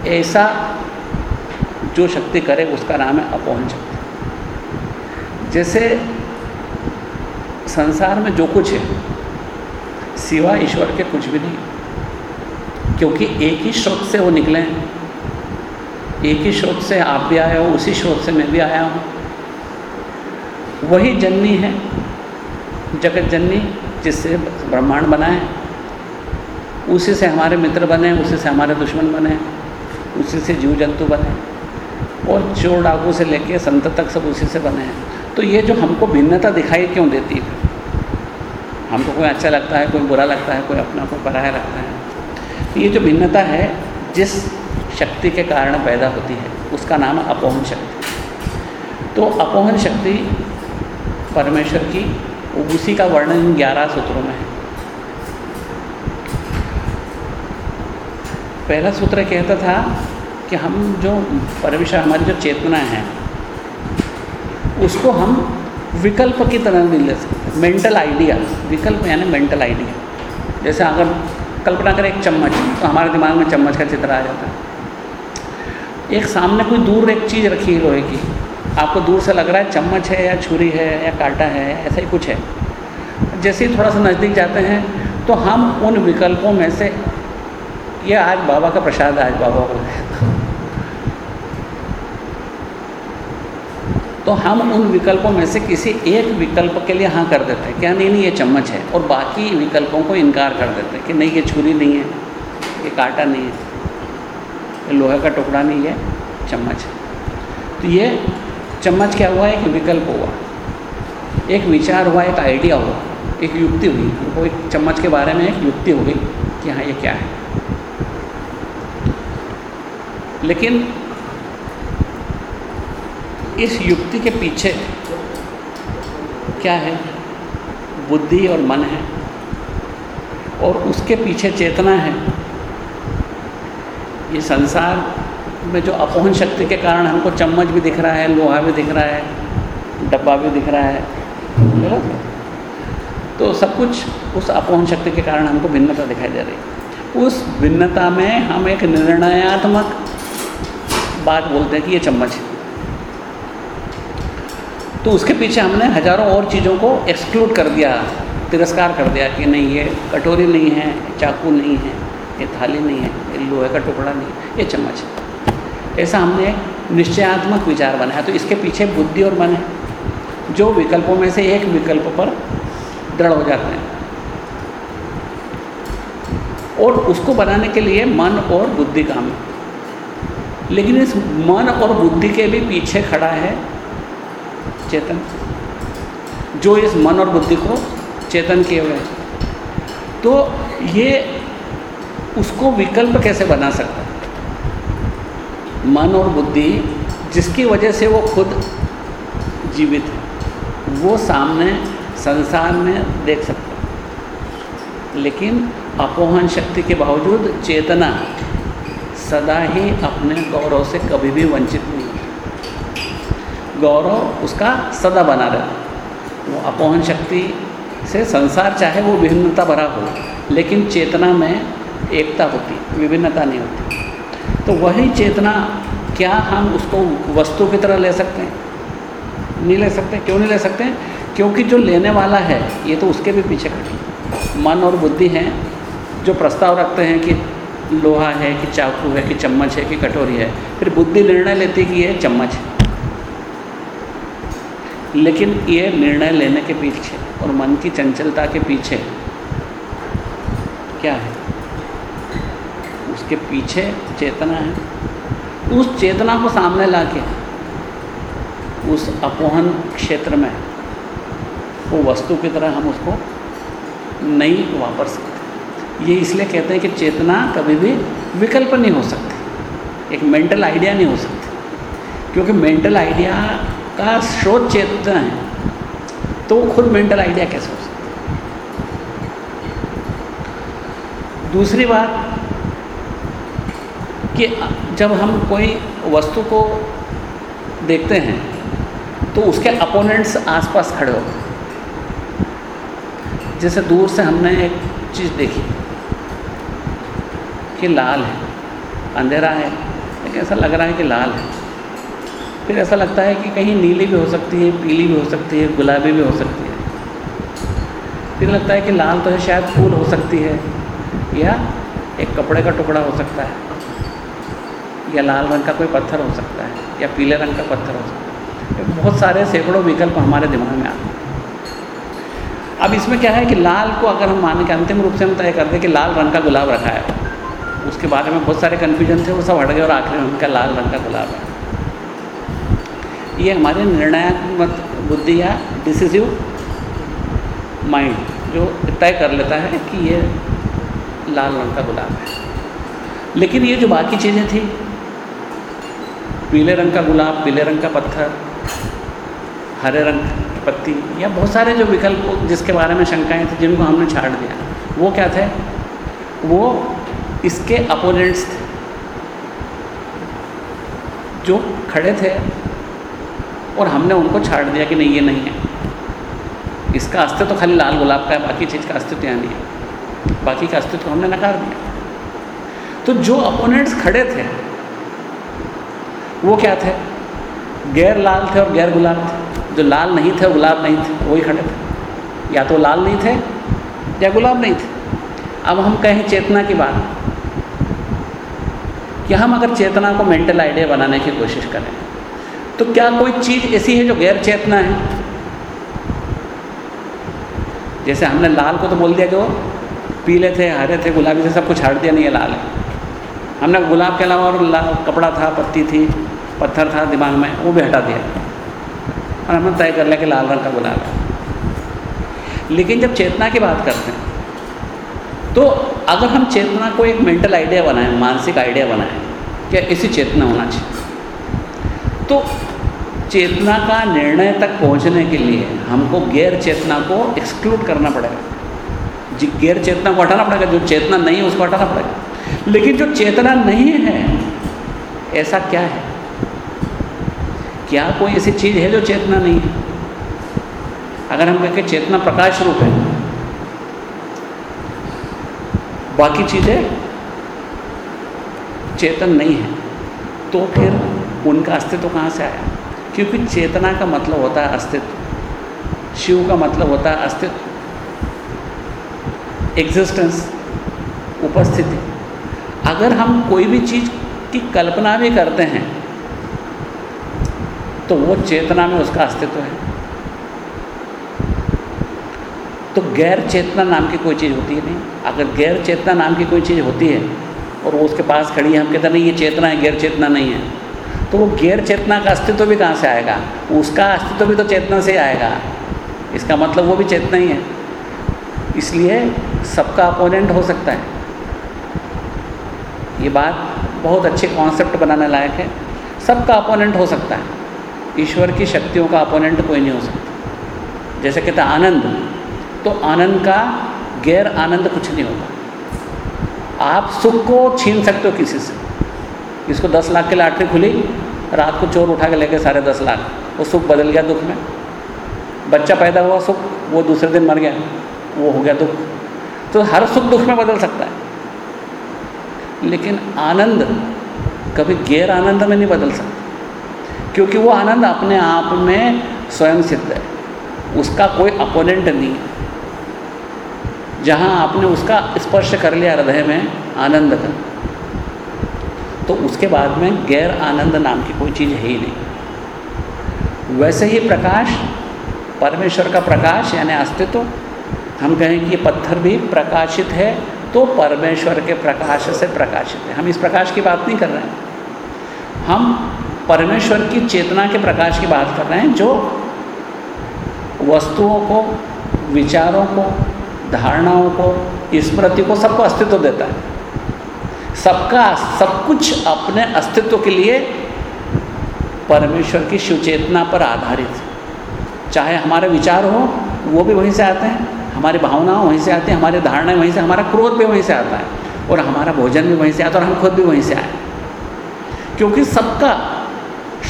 ऐसा जो शक्ति करे, उसका नाम है अपोहन शक्ति। जैसे संसार में जो कुछ है, सिवा ईश्वर के कुछ भी नहीं। क्योंकि एक ही स्रोत से वो निकले हैं। एक ही स्रोत से आप भी आए हो, उसी स्रोत से मैं भी आया हूँ। वही जननी है, जगत जननी, जिससे ब्रह्मांड बना है। उसी से हमारे मित्र बने उसी से हमारे दुश्मन बने उसी से जीव जंतु बने और चोर डाकू से लेके संत तक सब उसी से बने हैं। तो ये जो हमको भिन्नता दिखाई क्यों देती है? हमको कोई अच्छा लगता है, कोई बुरा लगता है, कोई अपना, कोई पराया लगता है। ये जो भिन्नता है, जिस शक्ति के कारण पैदा होती है, उसका नाम है अपोहन शक्ति। तो अपोहन शक्ति परमेश्वर की, उसी का वर्णन ग्यारह सूत्रों में है। पहला सूत्र कहता था कि हम जो परमेश्वर, हमारी जो चेतना है उसको हम विकल्प की तरह नहीं ले सकते मेंटल आइडिया विकल्प यानी मेंटल आइडिया जैसे अगर कल्पना करें एक चम्मच तो हमारे दिमाग में चम्मच का चित्र आ जाता है। एक सामने कोई दूर एक चीज़ रखी है लोहे की। आपको दूर से लग रहा है चम्मच है या छुरी है या कांटा है, ऐसा ही कुछ है। जैसे ही थोड़ा सा नज़दीक जाते हैं तो हम उन विकल्पों में से, ये आज बाबा का प्रसाद आज बाबा को। तो हम उन विकल्पों में से किसी एक विकल्प के लिए हाँ कर देते हैं। क्या नहीं नहीं, ये चम्मच है। और बाकी विकल्पों को इनकार कर देते हैं कि नहीं, ये छुरी नहीं है, ये कांटा नहीं है, ये लोहे का टुकड़ा नहीं है, चम्मच है। तो ये चम्मच क्या हुआ? एक विकल्प हुआ। एक विचार हुआ, एक आइडिया हुआ, एक युक्ति हुई। हमको एक चम्मच के बारे में एक युक्ति हो गई कि हाँ ये क्या है। लेकिन इस युक्ति के पीछे क्या है? बुद्धि और मन है। और उसके पीछे चेतना है। ये संसार में जो अपोहन शक्ति के कारण हमको चम्मच भी दिख रहा है, लोहा भी दिख रहा है, डब्बा भी दिख रहा है तो सब कुछ उस अपोहन शक्ति के कारण हमको भिन्नता दिखाई दे रही है। उस भिन्नता में हम एक निर्णयात्मक बात बोलते हैं कि ये चम्मच है। तो उसके पीछे हमने हज़ारों और चीज़ों को एक्सक्लूड कर दिया, तिरस्कार कर दिया कि नहीं, ये कटोरी नहीं है चाकू नहीं है, ये थाली नहीं है, ये लोहे का टुकड़ा नहीं है, ये चम्मच है। ऐसा हमने निश्चयात्मक विचार बनाया। तो इसके पीछे बुद्धि और मन है। जो विकल्पों में से एक विकल्प पर दृढ़ हो जाते हैं। और उसको बनाने के लिए मन और बुद्धि काम है। लेकिन इस मन और बुद्धि के भी पीछे खड़ा है चेतन। जो इस मन और बुद्धि को चेतन किए हुए हैं। तो ये उसको विकल्प कैसे बना सकता है? मन और बुद्धि जिसकी वजह से वो खुद जीवित है, वो सामने संसार में देख सकता है। लेकिन अपोहन शक्ति के बावजूद चेतना सदा ही अपने गौरव से कभी भी वंचित नहीं गौरव उसका सदा बना रहे। वो अपोहन शक्ति से संसार चाहे वो विभिन्नता भरा हो, लेकिन चेतना में एकता होती, विभिन्नता नहीं होती। तो वही चेतना, क्या हम उसको वस्तु की तरह ले सकते हैं? नहीं ले सकते। क्यों नहीं ले सकते? क्योंकि जो लेने वाला है, ये तो उसके भी पीछे खड़ी मन और बुद्धि हैं, जो प्रस्ताव रखते हैं कि लोहा है, कि चाकू है, कि चम्मच है, कि कटोरी है, फिर बुद्धि निर्णय लेती कि ये चम्मच है। लेकिन ये निर्णय लेने के पीछे और मन की चंचलता के पीछे क्या है? उसके पीछे चेतना है। उस चेतना को सामने ला के उस अपोहन क्षेत्र में, वो वस्तु की तरह हम उसको नहीं वापर सकते। ये इसलिए कहते हैं कि चेतना कभी भी विकल्प नहीं हो सकती। एक मेंटल आइडिया नहीं हो सकती। क्योंकि मेंटल आइडिया का स्रोत चेतना है तो खुद मेंटल आइडिया कैसे हो सकता दूसरी बात कि जब हम कोई वस्तु को देखते हैं तो उसके अपोनेंट्स आसपास खड़े होते जैसे दूर से हमने एक चीज़ देखी कि लाल है, अंधेरा है, लेकिन ऐसा लग रहा है कि लाल है। फिर ऐसा लगता है कि कहीं नीली भी हो सकती है, पीली भी हो सकती है, गुलाबी भी हो सकती है। फिर लगता है कि लाल तो है, शायद फूल हो सकती है, या एक कपड़े का टुकड़ा हो सकता है, या लाल रंग का कोई पत्थर हो सकता है, या पीले रंग का पत्थर हो सकता है। बहुत सारे सैकड़ों विकल्प हमारे दिमाग में आते हैं। अब इसमें क्या है कि लाल को अगर हम मान के, अंतिम रूप से हम तय कर दें कि लाल रंग का गुलाब रखा है। उसके बारे में बहुत सारे कन्फ्यूज़न थे, वो सब हट गए और आखिर में उनका लाल रंग का गुलाब है। ये हमारे निर्णयात्मक बुद्धि या डिसिसिव माइंड जो तय कर लेता है कि ये लाल रंग का गुलाब है। लेकिन ये जो बाकी चीज़ें थी, पीले रंग का गुलाब, पीले रंग का पत्थर, हरे रंग की पत्ती, या बहुत सारे जो विकल्प जिसके बारे में शंकाएँ थी, जिनको हमने छाड़ दिया, वो क्या थे? वो इसके अपोनेंट्स थे, जो खड़े थे और हमने उनको छाड़ दिया कि नहीं, ये नहीं है। इसका अस्तित्व तो खाली लाल गुलाब का है, बाकी चीज़ का अस्तित्व यहाँ नहीं है। बाकी का अस्तित्व हमने नकार दिया। तो जो अपोनेंट्स खड़े थे, वो क्या थे? गैर लाल थे और गैर गुलाब थे। जो लाल नहीं थे गुलाब नहीं थे वही खड़े थे। या तो लाल नहीं थे, या गुलाब नहीं थे। अब हम कहें चेतना की बात। कि हम अगर चेतना को मेंटल आइडिया बनाने की कोशिश करें तो क्या कोई चीज़ ऐसी है जो गैर चेतना है? जैसे हमने लाल को तो बोल दिया कि वो पीले थे, हरे थे, गुलाबी थे, सब कुछ हट दिया नहीं है लाल। है हमने गुलाब के अलावा और लाल कपड़ा था, पत्ती थी, पत्थर था दिमाग में, वो भी हटा दिया। और हमने तय कर लिया कि लाल रंग का गुलाब है। लेकिन जब चेतना की बात करते हैं तो अगर हम चेतना को एक मेंटल आइडिया बनाएँ, मानसिक आइडिया बनाएँ, क्या इसी चेतना होना चाहिए? तो चेतना का निर्णय तक पहुँचने के लिए हमको गैर चेतना को एक्सक्लूड करना पड़ेगा। जी, गैर चेतना को हटाना पड़ेगा, जो चेतना नहीं है उसको हटाना पड़ेगा। लेकिन जो चेतना नहीं है, ऐसा क्या है? क्या कोई ऐसी चीज़ है जो चेतना नहीं है? अगर हम कहें चेतना प्रकाश रूप है, बाकी चीज़ें चेतन नहीं है तो फिर उनका अस्तित्व कहाँ से आया? क्योंकि चेतना का मतलब होता है अस्तित्व। शिव का मतलब होता है अस्तित्व। एग्जिस्टेंस उपस्थिति। अगर हम कोई भी चीज़ की कल्पना भी करते हैं तो वो चेतना में उसका अस्तित्व है। तो गैर चेतना नाम की कोई चीज़ होती है नहीं। अगर गैर चेतना नाम की कोई चीज़ होती है, और वो उसके पास खड़ी है, हम कहते नहीं, ये चेतना है, गैर चेतना नहीं है। तो वो गैर चेतना का अस्तित्व भी कहाँ से आएगा? उसका अस्तित्व भी तो चेतना से आएगा। इसका मतलब वो भी चेतना ही है। इसलिए सबका अपोनेंट हो सकता है। ये बात बहुत अच्छे कॉन्सेप्ट बनाने लायक है। सबका अपोनेंट हो सकता है। ईश्वर की शक्तियों का अपोनेंट कोई नहीं हो सकता। जैसे कहते हैं आनंद तो आनंद का गैर आनंद कुछ नहीं होगा। आप सुख को छीन सकते हो किसी से। इसको दस लाख की लॉटरी खुली, रात को चोर उठा के लेके सारे दस लाख। वो सुख बदल गया दुख में। बच्चा पैदा हुआ सुख, वो दूसरे दिन मर गया, वो हो गया दुख। तो हर सुख दुख में बदल सकता है। लेकिन आनंद कभी गैर आनंद में नहीं बदल सकता। क्योंकि वो आनंद अपने आप में स्वयं सिद्ध है। उसका कोई अपोनेंट नहीं है। जहाँ आपने उसका स्पर्श कर लिया हृदय में, आनंद का। तो उसके बाद में गैर आनंद नाम की कोई चीज़ है ही नहीं। वैसे ही प्रकाश, परमेश्वर का प्रकाश, यानी अस्तित्व, हम कहें कि पत्थर भी प्रकाशित है तो परमेश्वर के प्रकाश से प्रकाशित है। हम इस प्रकाश की बात नहीं कर रहे हैं। हम परमेश्वर की चेतना के प्रकाश की बात कर रहे हैं, जो वस्तुओं को, विचारों को, धारणाओं को स्मृति को सबको अस्तित्व देता है। सबका, सब कुछ अपने अस्तित्व के लिए परमेश्वर की सुचेतना पर आधारित। चाहे हमारे विचार हो, वो भी वहीं से आते हैं, हमारी भावनाएँ वहीं से आती हैं, हमारी धारणाएँ वहीं से, हमारा क्रोध भी वहीं से आता है, और हमारा भोजन भी वहीं से आता है, और हम खुद भी वहीं से आए। क्योंकि सबका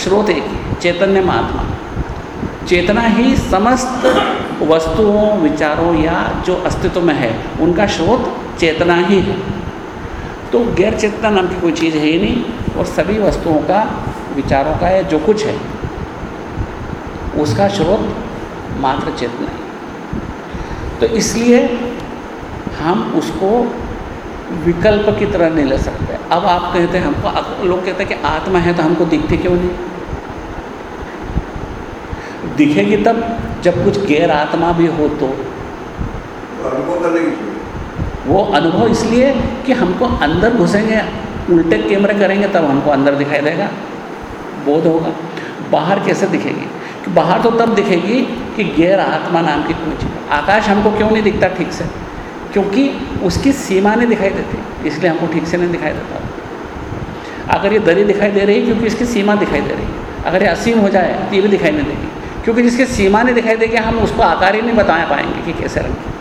स्रोत एक ही, चैतन्य महात्मा। चेतना ही समस्त वस्तुओं, विचारों या जो अस्तित्व में है, उनका स्रोत चेतना ही है। तो गैर चेतना नाम की कोई चीज़ है ही नहीं और सभी वस्तुओं का, विचारों का या जो कुछ है, उसका स्रोत मात्र चेतना है। तो इसलिए हम उसको विकल्प की तरह नहीं ले सकते। अब आप कहते हैं हमको लोग कहते हैं कि आत्मा है तो हमको दिखती क्यों नहीं? दिखेगी तब जब कुछ गैर आत्मा भी हो तो। वो अनुभव इसलिए कि हमको अंदर घुसेंगे, उल्टे कैमरे करेंगे, तब हमको अंदर दिखाई देगा, बोध होगा। बाहर कैसे दिखेगी? कि बाहर तो तब दिखेगी कि गैर आत्मा नाम की कोई चीज़। आकाश हमको क्यों नहीं दिखता ठीक से? क्योंकि उसकी सीमा नहीं दिखाई देती, इसलिए हमको ठीक से नहीं दिखाई देता। अगर ये दरी दिखाई दे रही है, क्योंकि इसकी सीमा दिखाई दे रही है। अगर ये असीम हो जाए तो ये भी दिखाई नहीं देगी। क्योंकि जिसकी सीमा नहीं दिखाई देगी, हम उसको आकार ही नहीं बता पाएँगे कि कैसे रंग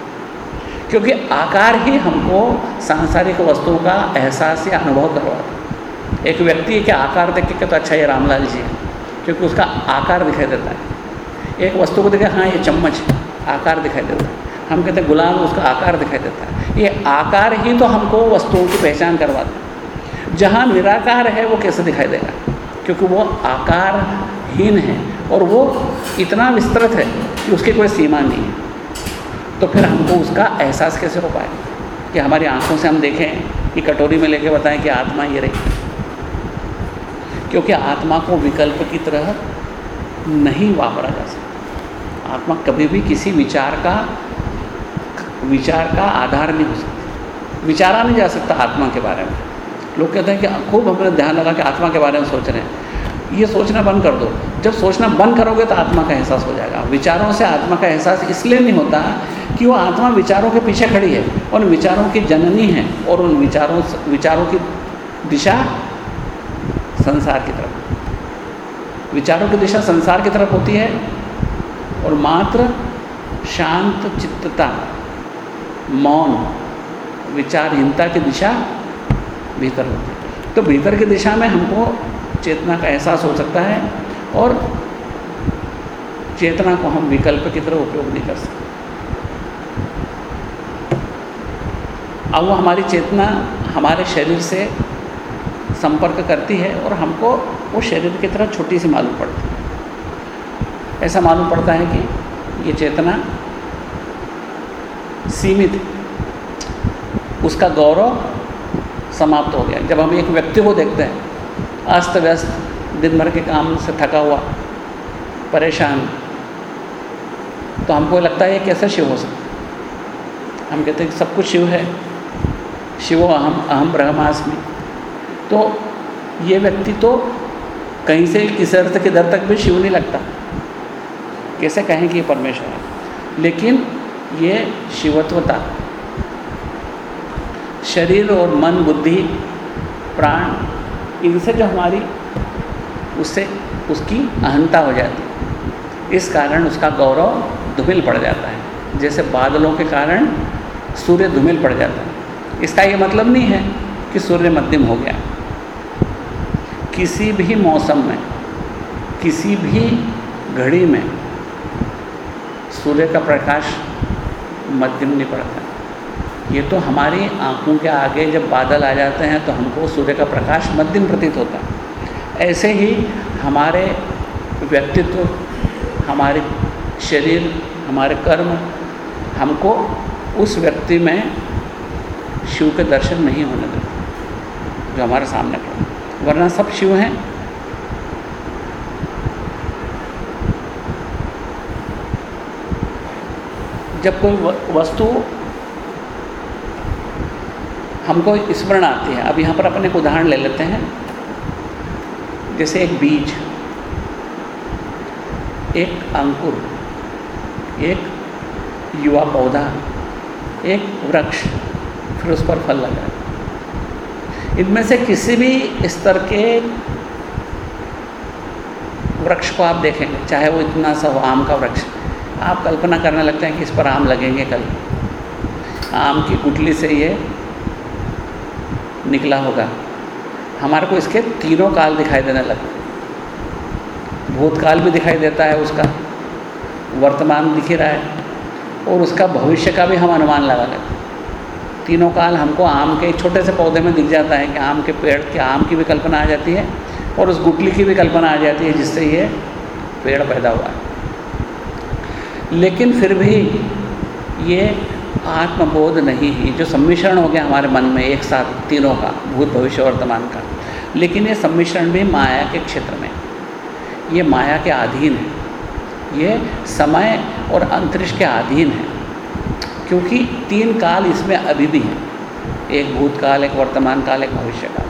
क्योंकि आकार ही हमको सांसारिक वस्तुओं का एहसास या अनुभव करवाता एक व्यक्ति के आकार देख के तो अच्छा ये रामलाल जी है। क्योंकि उसका आकार दिखाई देता है। एक वस्तु को देखे हाँ ये चम्मच आकार दिखाई देता है। हम कहते हैं, गुलाम, उसका आकार दिखाई देता है। ये आकार ही तो हमको वस्तुओं की पहचान करवाता है। जहाँ निराकार है, वो कैसे दिखाई देगा? क्योंकि वो आकारहीन है और वो इतना विस्तृत है कि उसकी कोई सीमा नहीं है। तो फिर हमको उसका एहसास कैसे हो पाए कि हमारी आँखों से हम देखें, कि कटोरी में लेके बताएँ कि आत्मा ये रही? क्योंकि आत्मा को विकल्प की तरह नहीं वापरा जा सकता। आत्मा कभी भी किसी विचार का विचार का आधार नहीं हो सकता। विचारा नहीं जा सकता आत्मा के बारे में। लोग कहते हैं कि खूब हमने ध्यान लगा कि आत्मा के बारे में सोच रहे हैं। ये सोचना बंद कर दो। जब सोचना बंद करोगे तो आत्मा का एहसास हो जाएगा। विचारों से आत्मा का एहसास इसलिए नहीं होता कि वो आत्मा विचारों के पीछे खड़ी है, उन विचारों की जननी है और उन विचारों विचारों की दिशा संसार की तरफ़। विचारों की दिशा संसार की तरफ़ होती है और मात्र शांत चित्तता, मौन, विचारहीनता की दिशा भीतर होती है। तो भीतर की दिशा में हमको चेतना का एहसास हो सकता है और चेतना को हम विकल्प की तरह उपयोग नहीं कर सकते। अब वो हमारी चेतना हमारे शरीर से संपर्क करती है और हमको वो शरीर की तरह छोटी सी मालूम पड़ती है। ऐसा मालूम पड़ता है कि ये चेतना सीमित है। उसका गौरव समाप्त हो गया जब हम एक व्यक्ति को देखते हैं, अस्त व्यस्त, दिन भर के काम से थका हुआ, परेशान तो हमको लगता है ये कैसे शिव हो सकता हम कहते हैं कि सब कुछ शिव है। शिवो अहम अहम ब्रह्मास्मि। तो ये व्यक्ति तो कहीं से, किसी अर्थ के दर तक भी शिव नहीं लगता। कैसे कहें कि ये परमेश्वर है? लेकिन ये शिवत्वता शरीर और मन, बुद्धि, प्राण, इनसे जो हमारी, उससे, उसकी अहंता हो जाती इस कारण उसका गौरव धुमिल पड़ जाता है। जैसे बादलों के कारण सूर्य धुमिल पड़ जाता है। इसका ये मतलब नहीं है कि सूर्य मध्यम हो गया। किसी भी मौसम में, किसी भी घड़ी में सूर्य का प्रकाश मध्यम नहीं पड़ता। ये तो हमारी आँखों के आगे जब बादल आ जाते हैं तो हमको सूर्य का प्रकाश मध्यम प्रतीत होता है। ऐसे ही हमारे व्यक्तित्व, हमारे शरीर, हमारे कर्म, हमको उस व्यक्ति में शिव के दर्शन नहीं होने देते, जो हमारे सामने पड़े। वरना सब शिव हैं। जब कोई वस्तु हमको स्मरण आती है, अब यहाँ पर अपन एक उदाहरण ले लेते हैं। जैसे एक बीज, एक अंकुर, एक युवा पौधा, एक वृक्ष। फिर उस पर फल लगाए। इनमें से किसी भी स्तर के वृक्ष को आप देखेंगे, चाहे वो इतना सा हो, आम का वृक्ष। आप कल्पना करने लगते हैं कि इस पर आम लगेंगे कल। आम की गुटली से ये निकला होगा। हमारे को इसके तीनों काल दिखाई देने लगते भूतकाल भी दिखाई देता है उसका। वर्तमान दिख ही रहा है। और उसका भविष्य का भी हम अनुमान लगा लेते तीनों काल हमको आम के छोटे से पौधे में दिख जाता है कि आम के पेड़, के आम की भी कल्पना आ जाती है और उस गुटली की भी कल्पना आ जाती है जिससे ये पेड़ पैदा हुआ है। लेकिन फिर भी ये आत्मबोध नहीं है, जो सम्मिश्रण हो गया हमारे मन में एक साथ तीनों का, भूत भविष्य वर्तमान का। लेकिन ये सम्मिश्रण भी माया के क्षेत्र में। ये माया के अधीन है। ये समय और अंतरिक्ष के अधीन है। क्योंकि तीन काल इसमें अभी भी हैं। एक भूतकाल, एक वर्तमान काल एक भविष्य काल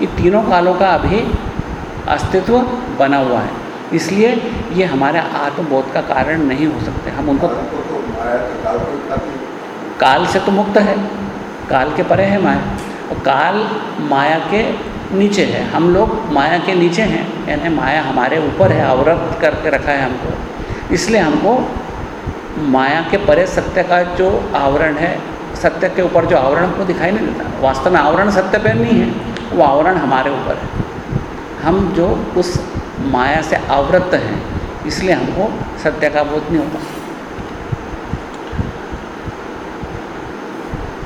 ये तीनों कालों का अभी अस्तित्व बना हुआ है। इसलिए ये हमारे आत्मबोध का कारण नहीं हो सकते। हम उनको काल से तो मुक्त है। काल के परे है माया। और काल माया के नीचे है। हम लोग माया के नीचे हैं। यानी माया हमारे ऊपर है अवरत करके रखा है हमको। इसलिए हमको माया के परे सत्य का जो आवरण है, सत्य के ऊपर जो आवरण हमको दिखाई नहीं देता। वास्तव में आवरण सत्य पर नहीं है, वो आवरण हमारे ऊपर है। हम जो उस माया से आवृत्त हैं, इसलिए हमको सत्य का बोध नहीं होता।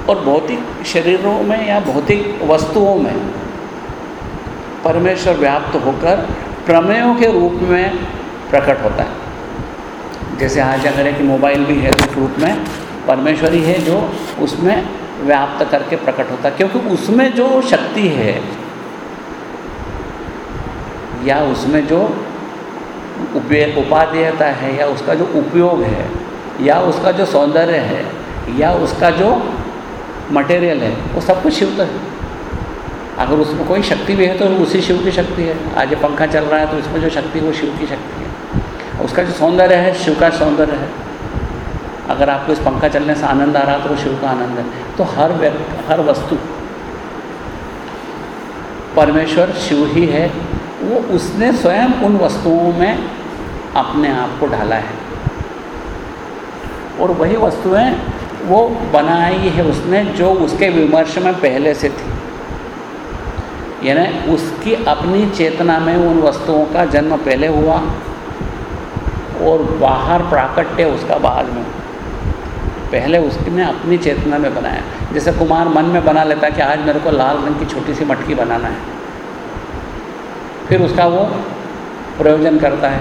और भौतिक शरीरों में या भौतिक वस्तुओं में परमेश्वर व्याप्त होकर प्रमेयों के रूप में प्रकट होता है। जैसे आज अगर है कि मोबाइल भी है तो उस रूप में परमेश्वरी है जो उसमें व्याप्त करके प्रकट होता है, क्योंकि उसमें जो शक्ति है या उसमें जो उपादेयता है या उसका जो उपयोग है या उसका जो सौंदर्य है या उसका जो मटेरियल है, वो सब कुछ शिव का है। अगर उसमें कोई शक्ति भी है तो उसी शिव की शक्ति है। आज ये पंखा चल रहा है तो इसमें जो शक्ति है, वो शिव की शक्ति है। उसका जो सौंदर्य है, शिव का सौंदर्य है। अगर आपको इस पंखा चलने से आनंद आ रहा तो वो शिव का आनंद है। तो हर व्यक्ति, हर वस्तु, परमेश्वर शिव ही है। वो उसने स्वयं उन वस्तुओं में अपने आप को ढाला है। और वही वस्तुएँ वो बनाई है उसने जो उसके विमर्श में पहले से थी। यानी उसकी अपनी चेतना में उन वस्तुओं का जन्म पहले हुआ और बाहर प्राकट्य उसका बाद में। पहले उसने अपनी चेतना में बनाया। जैसे कुमार मन में बना लेता है कि आज मेरे को लाल रंग की छोटी सी मटकी बनाना है। फिर उसका वो प्रयोजन करता है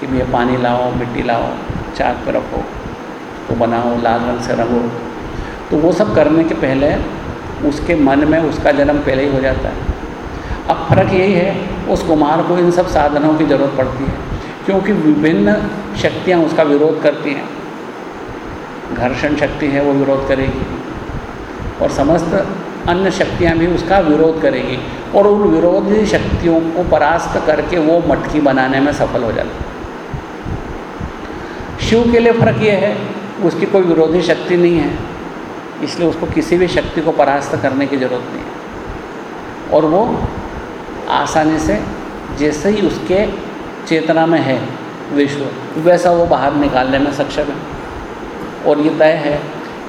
कि भैया पानी लाओ, मिट्टी लाओ, चाक पर रखो तो बनाओ, लाल रंग से रंगो। तो वो सब करने के पहले उसके मन में उसका जन्म पहले ही हो जाता है। अब फ़र्क यही है, उस कुमार को इन सब साधनों की ज़रूरत पड़ती है। क्योंकि विभिन्न शक्तियाँ उसका विरोध करती हैं। घर्षण शक्ति है, वो विरोध करेगी। और समस्त अन्य शक्तियाँ भी उसका विरोध करेगी। और उन विरोधी शक्तियों को परास्त करके वो मटकी बनाने में सफल हो जाती शिव के लिए फ़र्क ये है, उसकी कोई विरोधी शक्ति नहीं है। इसलिए उसको किसी भी शक्ति को परास्त करने की ज़रूरत नहीं है। और वो आसानी से जैसे ही उसके चेतना में है विश्व, वैसा वो बाहर निकालने में सक्षम है। और ये तय है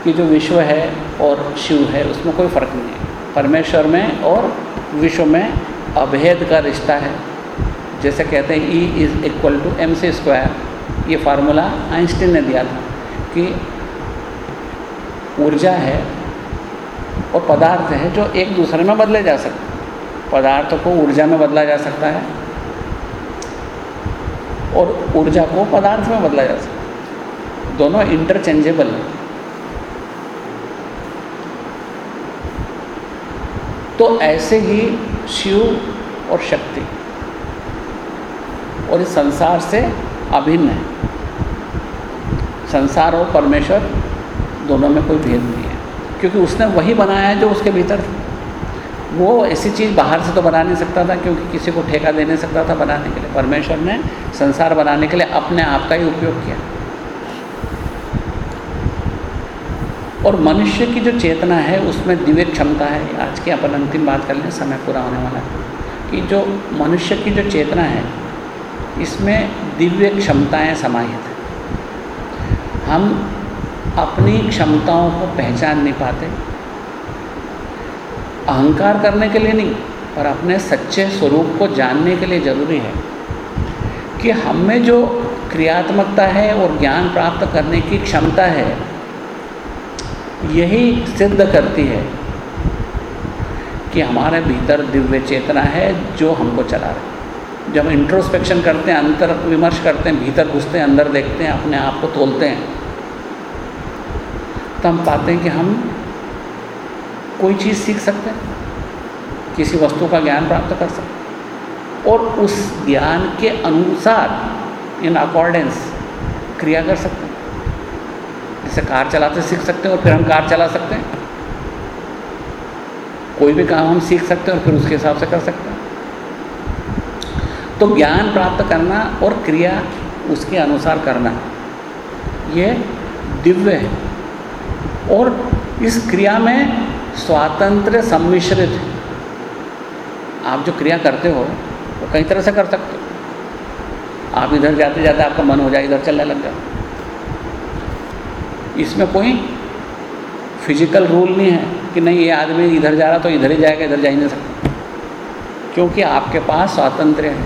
कि जो विश्व है और शिव है, उसमें कोई फ़र्क नहीं है। परमेश्वर में और विश्व में अभेद का रिश्ता है। जैसे कहते हैं E is equal to M C square ये फार्मूला आइंस्टीन ने दिया था कि ऊर्जा है और पदार्थ है जो एक दूसरे में बदले जा सकते पदार्थ को ऊर्जा में बदला जा सकता है और ऊर्जा को पदार्थ में बदला जा सकता दोनों इंटरचेंजेबल हैं। तो ऐसे ही शिव और शक्ति और इस संसार से अभिन्न है। संसार और परमेश्वर दोनों में कोई भेद नहीं है, क्योंकि उसने वही बनाया है जो उसके भीतर वो ऐसी चीज़ बाहर से तो बना नहीं सकता था, क्योंकि किसी को ठेका दे नहीं सकता था बनाने के लिए। परमेश्वर ने संसार बनाने के लिए अपने आप का ही उपयोग किया। और मनुष्य की जो चेतना है, उसमें दिव्य क्षमता है। आज की अपन अंतिम बात कर लें, समय पूरा होने वाला है। कि जो मनुष्य की जो चेतना है, इसमें दिव्य क्षमताएँ समाहित हैं। हम अपनी क्षमताओं को पहचान नहीं पाते अहंकार करने के लिए नहीं, पर अपने सच्चे स्वरूप को जानने के लिए ज़रूरी है कि हम में जो क्रियात्मकता है और ज्ञान प्राप्त करने की क्षमता है, यही सिद्ध करती है कि हमारे भीतर दिव्य चेतना है जो हमको चला रहे जब इंट्रोस्पेक्शन करते हैं, अंतर विमर्श करते हैं, भीतर घुसते हैं, अंदर देखते हैं, अपने आप को तोलते हैं तो हम पाते हैं कि हम कोई चीज़ सीख सकते हैं? किसी वस्तु का ज्ञान प्राप्त कर सकते हैं। और उस ज्ञान के अनुसार इन अकॉर्डेंस क्रिया कर सकते हैं। जैसे कार चलाते सीख सकते हैं और फिर हम कार चला सकते हैं। कोई भी काम हम सीख सकते हैं और फिर उसके हिसाब से कर सकते हैं। तो ज्ञान प्राप्त करना और क्रिया उसके अनुसार करना, ये दिव्य है। और इस क्रिया में स्वातंत्र सम्मिश्रित है। आप जो क्रिया करते हो, वो कई तरह से कर सकते हो। आप इधर जाते जाते आपका मन हो जाए, इधर चलने लग जाए इसमें कोई फ़िज़िकल रूल नहीं है कि नहीं, ये आदमी इधर जा रहा तो इधर ही जाएगा, इधर जा ही नहीं सकता। क्योंकि आपके पास स्वातंत्र है।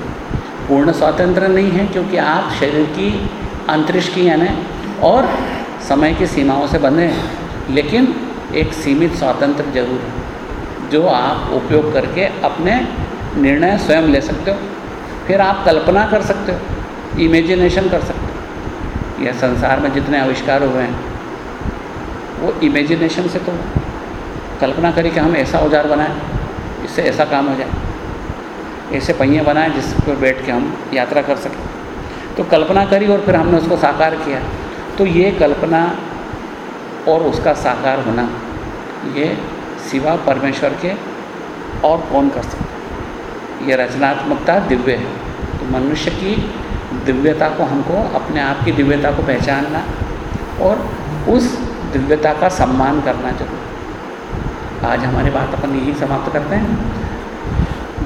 पूर्ण स्वातंत्र नहीं है, क्योंकि आप शरीर की अंतरिक्ष की यानी और समय की सीमाओं से बंधे हैं। लेकिन एक सीमित स्वातंत्र ज़रूर है, जो आप उपयोग करके अपने निर्णय स्वयं ले सकते हो। फिर आप कल्पना कर सकते हो इमेजिनेशन कर सकते हो। यह संसार में जितने आविष्कार हुए हैं, वो इमेजिनेशन से तो कल्पना करी कि हम ऐसा औज़ार बनाएँ, इससे ऐसा काम हो जाए, ऐसे पहिए बनाएँ जिस पर बैठ के हम यात्रा कर सकें। तो कल्पना करी और फिर हमने उसको साकार किया। तो ये कल्पना और उसका साकार होना ये सिवा परमेश्वर के और कौन कर सकता ये रचनात्मकता दिव्य है। तो मनुष्य की दिव्यता को हमको, अपने आप की दिव्यता को पहचानना और उस दिव्यता का सम्मान करना ज़रूर आज हमारी बात अपन यही समाप्त करते हैं।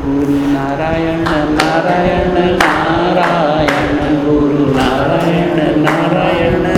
गुरु नारायण नारायण नारायण, गुरु नारायण नारायण।